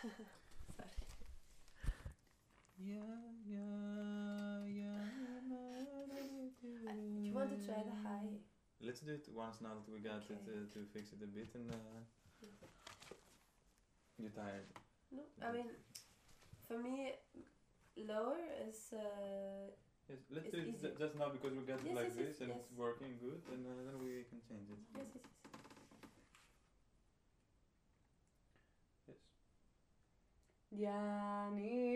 Sorry. Yeah, yeah, yeah. You want to try the high? Let's do it once now that we got it uh, to fix it a bit and uh, you're tired. No, I mean, for me, lower is. Uh, Yes, let's It's do it easy. ju- just now because we got it like yes, yes, this and it's working good and uh, then we Janine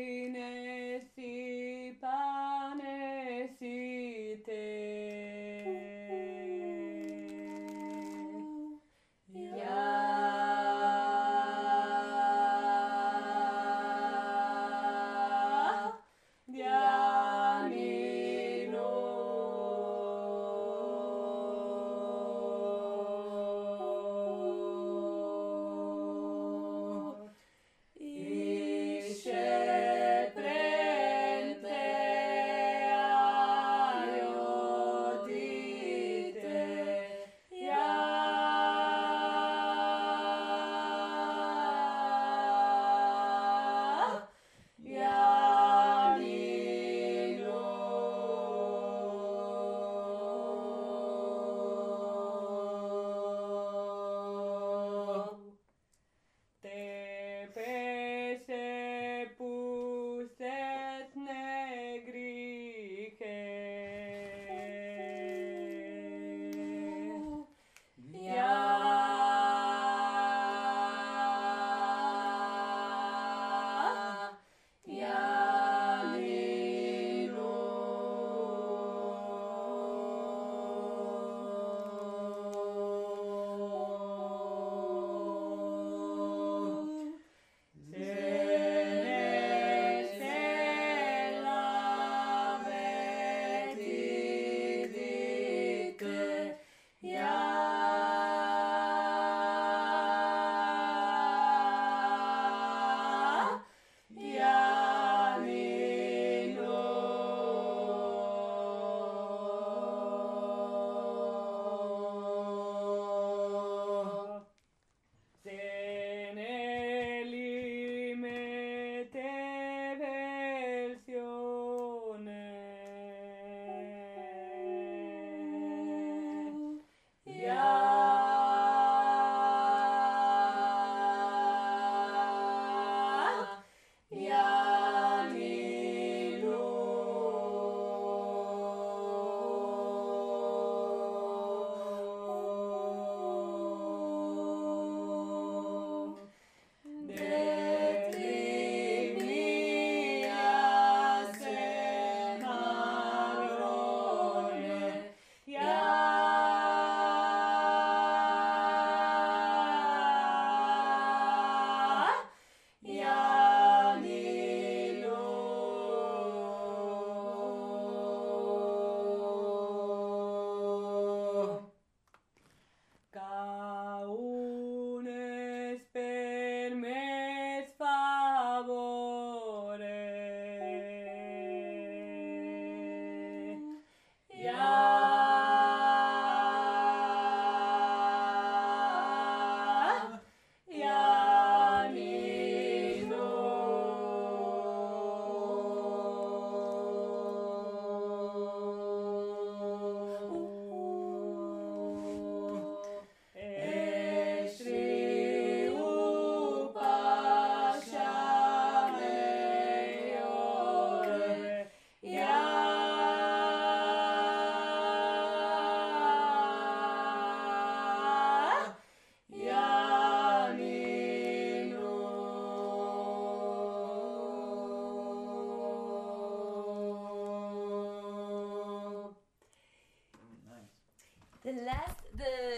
Last, the